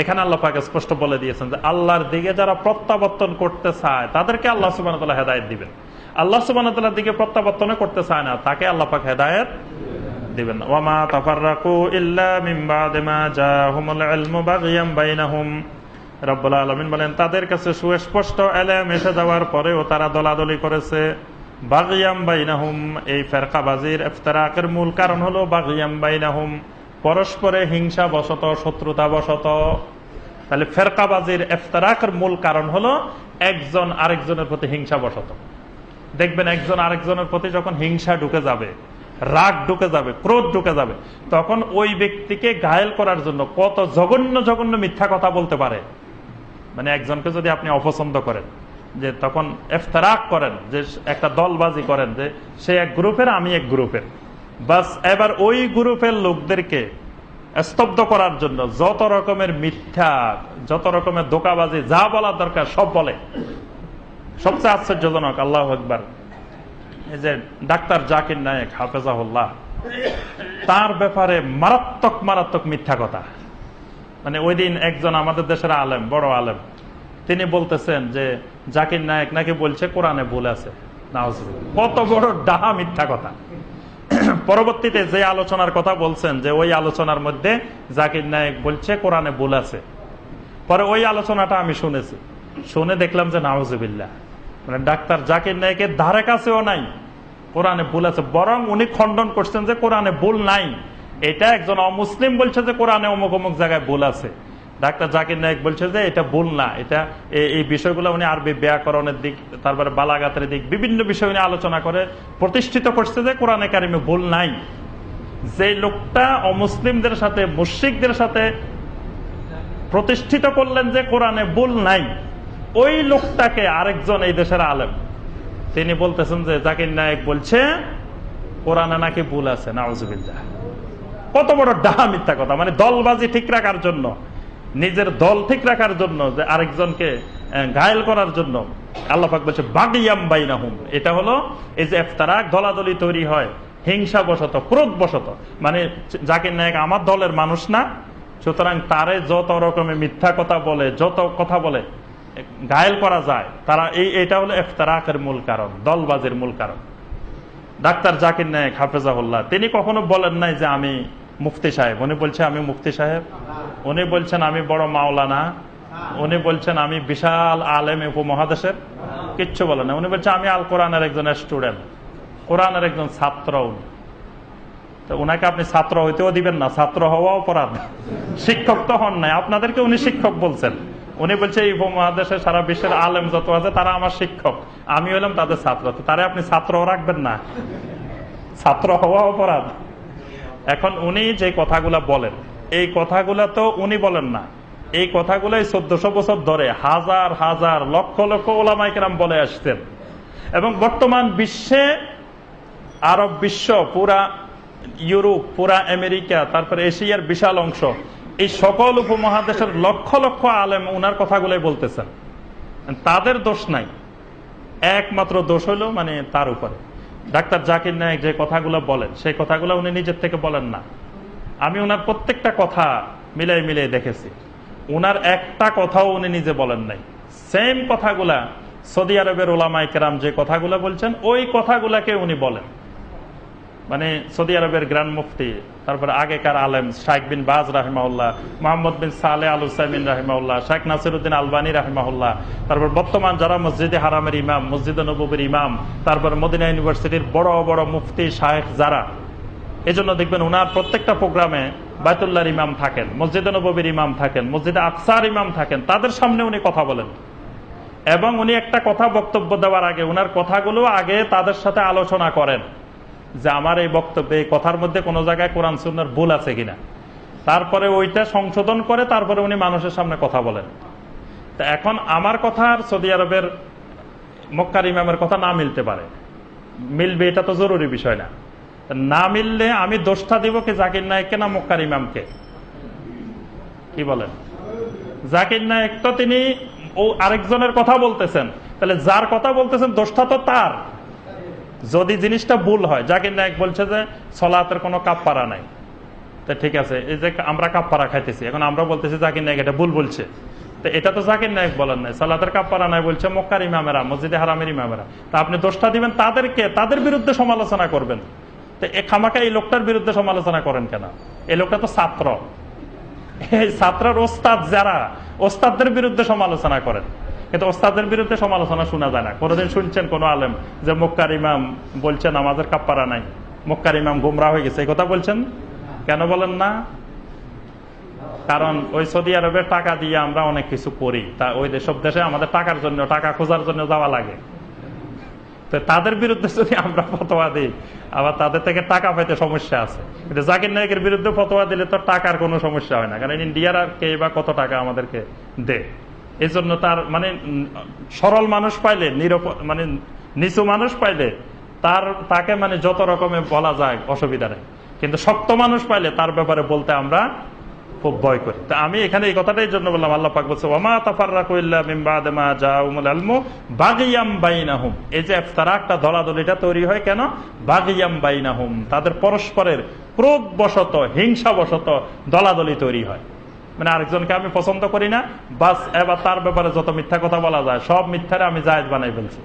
এখানে আল্লাহ পাকে স্পষ্ট বলে দিয়েছেন যে আল্লাহর দিকে যারা প্রত্যাবর্তন করতে চায়, তাদেরকে আল্লাহ সুবান হেদায়ত দিবেন। আল্লাহ সুবান দিকে প্রত্যাবর্তন করতে চায় না, তাকে আল্লাহ পাক হেদায়ত দিবেন তাফাররাকু ইল্লা মিন আলামিন বলেন, তাদের কাছে সুস্পষ্ট এলেম এসে যাওয়ার পরেও তারা দলাদলি করেছে। এই মূল কারণ হলো বাগিয়াম বাইনাহুম। পরস্পরে হিংসা বশত শত্রুতা বশত তাহলে ফেরকাবাজির এফতারাকের মূল কারণ হলো একজন আরেকজনের প্রতি হিংসা বশত দেখবেন একজন আরেকজনের প্রতি যখন হিংসা ঢুকে যাবে, রাগ ঢুকে যাবে, ক্রোধ ঢুকে যাবে, তখন ওই ব্যক্তিকে ঘায়েল করার জন্য কত জঘন্য জঘন্য মিথ্যা কথা বলতে পারে। মানে একজনকে যদি আপনি অপছন্দ করেন, যে তখন এফতারাক করেন, যে একটা দলবাজি করেন, যে সে এক গ্রুপের, আমি এক গ্রুপের। বাস, এবার ওই গ্রুপের লোকদেরকে স্তব্ধ করার জন্য যত রকমের মিথ্যা, যত রকমের দোকাবাজি যা বলার দরকার, সব বলে। সবচেয়ে আশ্চর্যজনক, আল্লাহ একবার এই যে ডাক্তার জাকির নায়ক, হাফেজাহুল্লাহ, তার ব্যাপারে মারাত্মক মারাত্মক মিথ্যা কথা। মানে ওই দিন একজন আমাদের দেশের আলেম, বড় আলেম, তিনি বলতেছেন যে জাকির নায়ক নাকি বলছে কোরআনে ভুল আছে। কত বড় ডাহা মিথ্যা কথা। পরবর্তীতে যে আলোচনার কথা বলছেন, যে ওই আলোচনার মধ্যে জাকির নায়ক বলছে, কোরআনে ভুল আছে। পরে ওই আলোচনাটা আমি শুনেছি। শুনে দেখলাম যে নাওজবিল্লা মানে ডাক্তার জাকির নায়কের ধারে কাছেও নাই, কোরআনে ভুল আছে। বরং উনি খণ্ডন করছেন যে কোরআনে ভুল নাই। এটা একজন অমুসলিম বলছে যে কোরআনে অমুক অমুক জায়গায় ভুল আছে। ডাক্তার জাকির নায়ক বলছে যে এটা ভুল না, এটা এই বিষয়গুলো উনি আরবি ব্যাকরণের দিক, তারপরে বালাগাতের দিক, বিভিন্ন বিষয় উনি আলোচনা করে প্রতিষ্ঠিত করছে যে কোরআনে কারিমে ভুল নাই। যে লোকটা অমুসলিমদের সাথে, মুশ্রিকদের সাথে প্রতিষ্ঠিত করলেন যে কোরআনে ভুল নাই, ওই লোকটাকে আরেকজন এই দেশের আলেম, তিনি বলতেছেন যে জাকির নায়ক বলছে, কোরআনে নাকি ভুল আছে, নাউজুবিল্লাহ। কত বড় ডাহা মিথ্যা কথা মানে দলবাজি ঠিক রাখার জন্য। নিজের দল ঠিক রাখার জন্য, যে আরেকজনকে ঘায়ল করার জন্য। আল্লাহাক বলছে, বাগিয়াম বাইনাহুম। এটা হলো এই যে এফতারাক দলাদলি তৈরি হয় হিংসা বশত ক্রোধ বশত মানে জাকির নায়ক আমার দলের মানুষ না, সুতরাং তারে যত রকমের মিথ্যা কথা বলে, যত কথা বলে, ঘায়ল করা যায়, তারা এই, এটা হলো এফতারাকের মূল কারণ, দলবাজের মূল কারণ। ডাক্তার জাকির নায়ক হাফেজাহুল্লাহ, তিনি কখনো বলেন নাই যে আমি মুফতি সাহেব। উনি বলছে, আমি মুফতি সাহেব। উনি বলছেন আমি বড় মাওলানা। উনি বলছেন আমি বিশাল আলেম উপমহাদেশের। কিচ্ছু বলেন না। উনি বলছেন আমি আল কোরআনের একজন স্টুডেন্ট। কোরআনের একজন ছাত্র উনি। তো উনাকে আপনি ছাত্র হইতেও দিবেন না ছাত্র হওয়া অপরাধ। শিক্ষক তো হন নাই। আপনাদেরকে উনি শিক্ষক বলছেন। উনি বলছে এই উপমহাদেশে সারা বিশ্বের আলেম যত আছে তারা আমার শিক্ষক। আমি হলাম তাদের ছাত্র। তারা আপনি ছাত্র রাখবেন না। ছাত্র হওয়া অপরাধ। এখন উনি যে কথাগুলা বলেন এই কথাগুলা তো উনি বলেন না। এই কথাগুলাই চোদ্দশো বছর ধরে হাজার হাজার লক্ষ লক্ষ ওলামাইকেরাম বলে আসতেন এবং বর্তমান বিশ্বে, আরব বিশ্ব, পুরা ইউরোপ, পুরা আমেরিকা, তারপরে এশিয়ার বিশাল অংশ, এই সকল উপমহাদেশের লক্ষ লক্ষ আলেম উনার কথাগুলাই বলতেছেন। তাদের দোষ নাই। একমাত্র দোষ হলো মানে তার উপরে। ডাক্তার জাকির নায়ক যে কথাগুলো বলেন, সেই কথাগুলো উনি নিজের থেকে বলেন না। আমি ওনার প্রত্যেকটা কথা মিলাই মিলাই দেখেছি। উনার একটা কথাও উনি নিজে বলেন নাই। সেম কথাগুলা সৌদি আরবের ওলামাই কেরাম যে কথাগুলো বলছেন, ওই কথাগুলাকে উনি বলেন। মানে সৌদি আরবের গ্রান্ড মুফতি, তারপর আগেকার আলেম শাইক বিন বাজ রাহিমাউল্লাহ মোহাম্মদ বিন সালে আল হুসাইমিন রাহিমাউল্লাহ শেখ নাসিরুদ্দিন আলবানী রাহিমাউল্লাহ তারপর বর্তমান যারা মসজিদে হারামের ইমাম, মসজিদে নবীর ইমাম, তারপর মদিনা ইউনিভার্সিটির বড় বড় মুফতি শাহেখ যারা এজন্য দেখবেন ওনার প্রত্যেকটা প্রোগ্রামে বায়তুল্লাহর ইমাম থাকেন, মসজিদে নবীর ইমাম থাকেন, মসজিদে আকসার ইমাম থাকেন, তাদের সামনে উনি কথা বলেন। এবং উনি একটা কথা বক্তব্য দেওয়ার আগে ওনার কথাগুলো আগে তাদের সাথে আলোচনা করেন যে আমার এই বক্তব্যে, এই কথার মধ্যে কোনো জায়গায় কোরআন সুন্নার ভুল আছে কিনা। তারপরে ওইটা সংশোধন করে তারপরে উনি মানুষের সামনে কথা বলেন। তা এখন আমার কথা আর সৌদি আরবের মক্কার ইমামের কথা না মিলতে পারে। মিলবে, এটা তো জরুরি বিষয় না। না মিললে আমি দোষটা দিব কি জাকির নায়ককে না মক্কার ইমামকে? কি বলেন? জাকির নায়ক তো তিনি ও আরেকজনের কথা বলতেছেন। তাহলে যার কথা বলতেছেন, দোষটা তো তার। যদি জিনিসটা ভুল হয়, জাকির নায়ক বলছে যে সলাতের কোনো কাপড়া নাই। তা ঠিক আছে, এই যে আমরা কাপ্পারা খাইতেছি, এখন আমরা বলতেছি জাকির নায়ক এটা ভুল বলছে। তো এটা তো জাকির নায়ক বলেন নাই, সালাতের কাপ্পারা নাই বলছে মক্কার ইমামেরা, মসজিদে হারামের ইমামেরা। তা আপনি দোষটা দিবেন তাদেরকে, তাদের বিরুদ্ধে সমালোচনা করবেন। খামাকা এই লোকটার বিরুদ্ধে সমালোচনা করেন কেন? এই লোকটা তো ছাত্র। এই ছাত্রের ওস্তাদ যারা, ওস্তাদদের বিরুদ্ধে সমালোচনা করেন। কিন্তু ওস্তাদের বিরুদ্ধে সমালোচনা শোনা যায় না। কোনোদিন শুনছেন কোন আলেম যে মক্কার ইমাম বলছেন আমাদের কাপ্পারা নাই। মক্কার ইমাম গুমরা হয়ে গেছে। এই কথা বলছেন? কেন বলেন না? কারণ ওই সৌদি আরবের টাকা দিয়ে আমরা অনেক কিছু করি। তা ওই সব দেশে আমাদের টাকার জন্য, টাকা খোঁজার জন্য যাওয়া লাগে। তাদের বিরুদ্ধে যদি আমরা ফতোয়া দিই, আবার তাদের থেকে টাকা পাইতে সমস্যা আছে। কিন্তু জাকির নায়কের বিরুদ্ধে ফতোয়া দিলে তো টাকার কোনো সমস্যা হয় না। কারণ ইন্ডিয়ার আর কে বা কত টাকা আমাদেরকে দে। এই জন্য তার মানে সরল মানুষ পাইলে, নিরপ মানে নিচু মানুষ পাইলে তার, তাকে মানে যত রকমের বলা যায় অসুবিধা নেই। কিন্তু শক্ত মানুষ পাইলে তার ব্যাপারে বলতে আমরা খুব ভয় করি। তা আমি এখানে এই কথাটাই জন্য বললাম, আল্লাহ পাক বলছে ওমা তাফাররাকু ইল্লা মিন বাদে মা জাআহুমুল ইলমু বাগিয়াম বাইনাহুম। এই যে ইফতারাকটা দলাদলিটা তৈরি হয় কেন? বাগিয়াম বাইনাহুম। তাদের পরস্পরের ক্রোধ বশত হিংসা বশত দলাদলি তৈরি হয়। মানে আরেকজনকে আমি পছন্দ করি না, বাস এবার তার ব্যাপারে যত মিথ্যা কথা বলা যায়, সব মিথ্যারে আমি জায়েজ বানাই ফেলছি।